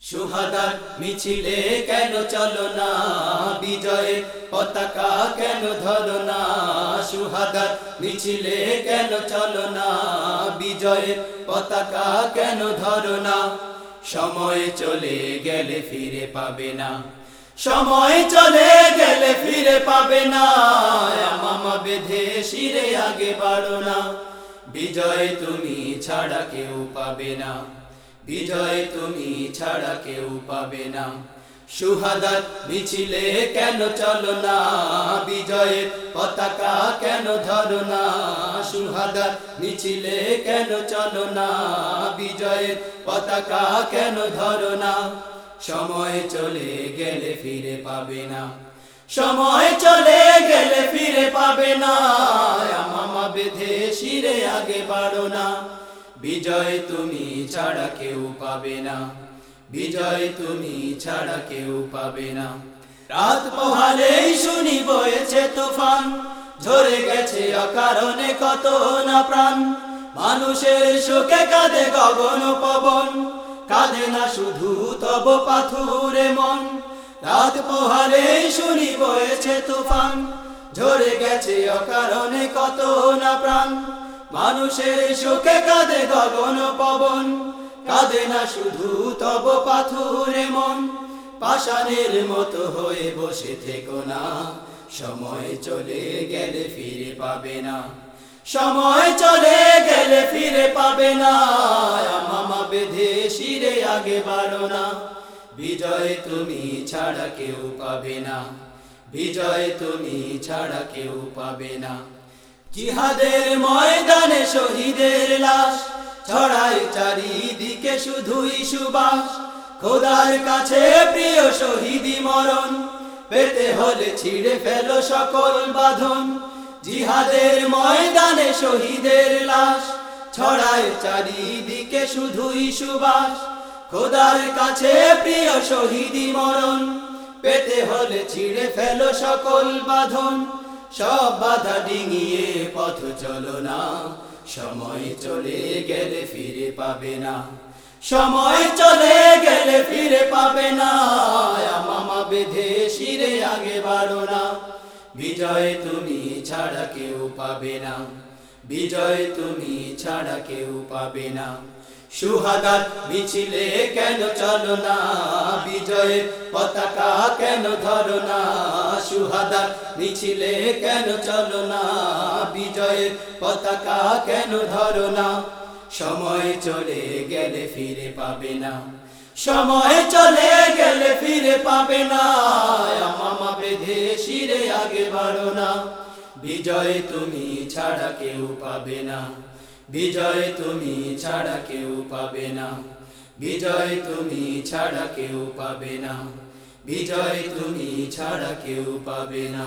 সুহাদার মিছিলে কেন চলো না? বিজয়ে পতাকা কেন ধরো না? সুহাদার মিছিলে কেন চলো না? বিজয়ে পতাকা কেন ধরো না? সময় চলে গেলে ফিরে পাবে না। সময় চলে গেলে ফিরে পাবে না। মামা বেঁধে শিরে আগে বাড়ো না। বিজয় তুমি ছাড়া কেউ পাবে না। বিজয় তুমি ছাড়া কেউ পাবে না। সুহাদার মিছিলে কেন চলো না? বিজয়ের পতাকা কেন ধরো না? সুহাদার মিছিলে কেন চলো না? বিজয়ের পতাকা কেন ধরো না? সময় চলে গেলে ফিরে পাবে না। সময় চলে গেলে ফিরে পাবে না। মামা বেঁধে শিরে আগে বাড়ো না। বিজয় তুমি ছাড়া কেউ পাবে না। বিজয় তুমি ছাড়া কেউ পাবে না। রাত পোহালেই শুনি বয়েছে তুফান ঝরে গেছে অকারণে কত না প্রাণ। মানুষের শোকে কাঁদে গগন পবন। কাঁদে না শুধু তব পাথুরে মন। রাত পোহালেই শুনি বয়েছে তুফান ঝরে গেছে অকারণে কত না প্রাণ। মানুষের শোকে কাঁদে গগন পবন। কাঁদে না শুধু তব পাথুরে মন। পাষাণের মতো হয়ে বসে থেকো না। সময় চলে গেলে ফিরে পাবে না। সময় চলে গেলে ফিরে পাবে না। মামা বেঁধে শিরে আগে বাড়ো না। বিজয় তুমি ছাড়া কেউ পাবে না। বিজয় তুমি ছাড়া কেউ পাবে না। জিহাদের ময়দানে শহীদের লাশ ছড়ায় চারিদিকে শুধুই সুবাস। খোদার কাছে প্রিয় শহীদি মরণ, পেতে হলে ছিঁড়ে ফেলো সকল বাঁধন। জিহাদের ময়দানে শহীদের লাশ ছড়ায় চারিদিকে শুধুই সুবাস। খোদার কাছে প্রিয় শহীদি মরণ, পেতে হলে ছিঁড়ে ফেলো সকল বাঁধন। সব বাধা ডিঙিয়ে পথ চলো না। সময় চলে গেলে ফিরে পাবে না। সময় চলে গেলে ফিরে পাবে না। মামা বেঁধে শিরে আগে বাড়ো না। বিজয় তুমি ছাড়া কেউ পাবে না। বিজয় তুমি ছাড়া কেউ পাবে না। সুহাদার মিছিলে কেন চলো না? বিজয়ের পতাকা কেন ধরো না? সুহাদার মিছিলে কেন চলো না? বিজয়ের পতাকা কেন ধরো না? সময় চলে গেলে ফিরে পাবে না। সময় চলে গেলে ফিরে পাবে না। মামা বেঁধে শিরে আগে বাড়ো না। বিজয় তুমি ছাড়া কেউ পাবে না। বিজয় তুমি ছাড়া কেউ পাবে না। বিজয় তুমি ছাড়া কেউ পাবে না। বিজয় তুমি ছাড়া কেউ পাবে না।